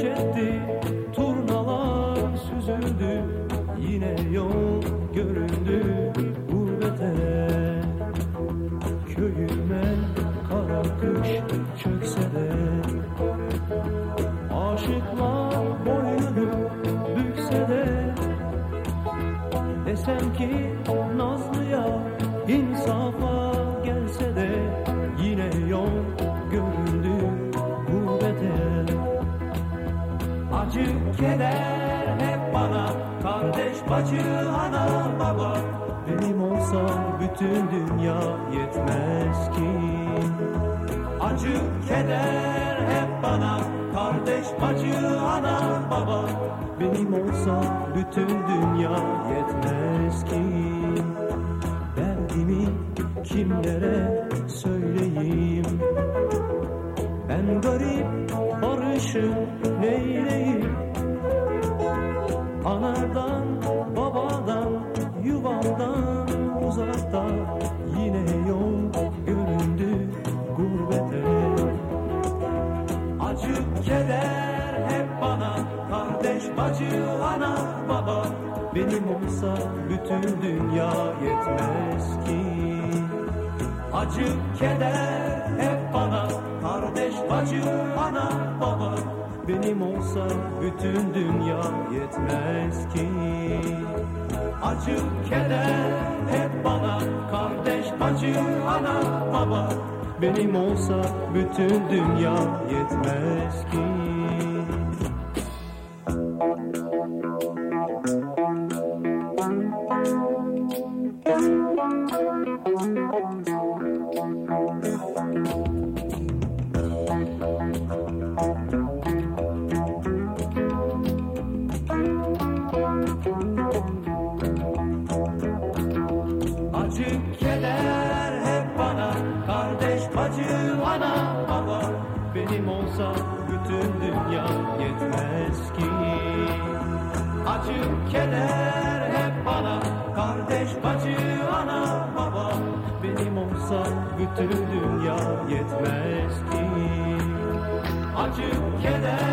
çekti, turnalar süzüldü yine yol. keder hep bana. Kardeş, bacı, ana, baba. Benim olsam bütün dünya yetmez ki. Acı, keder hep bana. Kardeş, bacı, ana, baba. Benim olsam bütün dünya yetmez ki. Derdimi kimlere söyleyeyim? Ben garip barışım neyleyim? Anadan, babadan, yuvandan uzakta Yine yol göründü gurbete. Acı keder hep bana Kardeş, bacı, ana, baba. Benim olsa bütün dünya yetmez ki. Acı keder hep bana Kardeş, bacı, ana, baba. Benim olsa bütün dünya yetmez ki. Acı keder hep bana Kardeş acı ana baba. Benim olsa bütün dünya yetmez ki. Acı keder hep bana. Kardeş bacı ana baba. Benim olsa bütün dünya yetmez ki. Acı keder